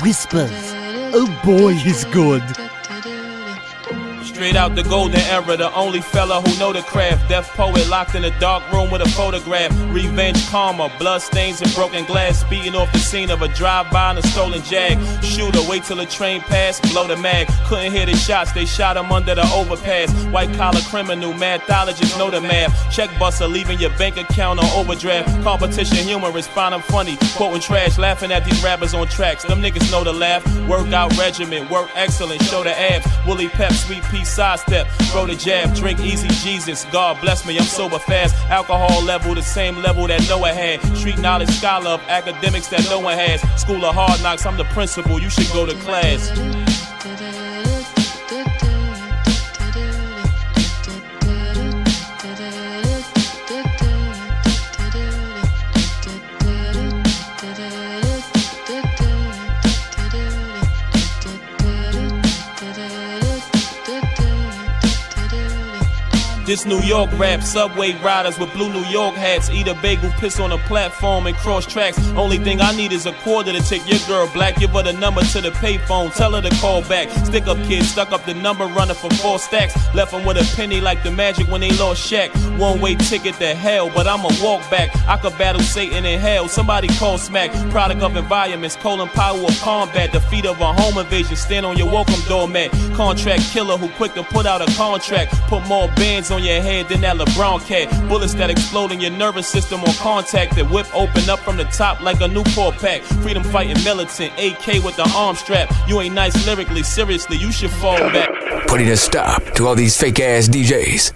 Wispas. Oh boy, he's good. Straight out the golden era, the only fella who know the craft. Deaf poet locked in a dark room with a photograph. Revenge karma, blood stains and broken glass. Speeding off the scene of a drive-by and a stolen jag. Shooter, wait till the train pass, blow the mag. Couldn't hear the shots, they shot him under the overpass. White collar criminal, mathologists know the math. Check buster, leaving your bank account on overdraft. Competition humorous, find them funny. Quoting trash, laughing at these rappers on tracks. Them niggas know the laugh. Workout regimen, work excellent, show the abs. Woolly pep, sweet pea sidestep, throw the jab, drink easy Jesus. God bless me, I'm sober fast. Alcohol level, the same level that Noah had. Street knowledge scholar of academics that no one has. School of hard knocks, I'm the principal, you should go to class. This New York rap, subway riders with blue New York hats. Eat a bagel, piss on a platform, and cross tracks. Only thing I need is a quarter to take your girl black. Give her the number to the payphone, tell her to call back. Stick up kid, stuck up the number, running for four stacks. Left him with a penny like the magic when they lost Shaq. One way ticket to hell, but I'ma walk back. I could battle Satan in hell. Somebody call smack. Product of environments, colon power of combat. Defeat of a home invasion. Stand on your welcome doormat. Contract killer who quick to put out a contract. Put more bands on your head than that LeBron cat. Bullets that explode in your nervous system on contact. That whip open up from the top like a Newport pack. Freedom fighting militant. AK with the arm strap. You ain't nice lyrically. Seriously, you should fall back. Putting a stop to all these fake ass DJs.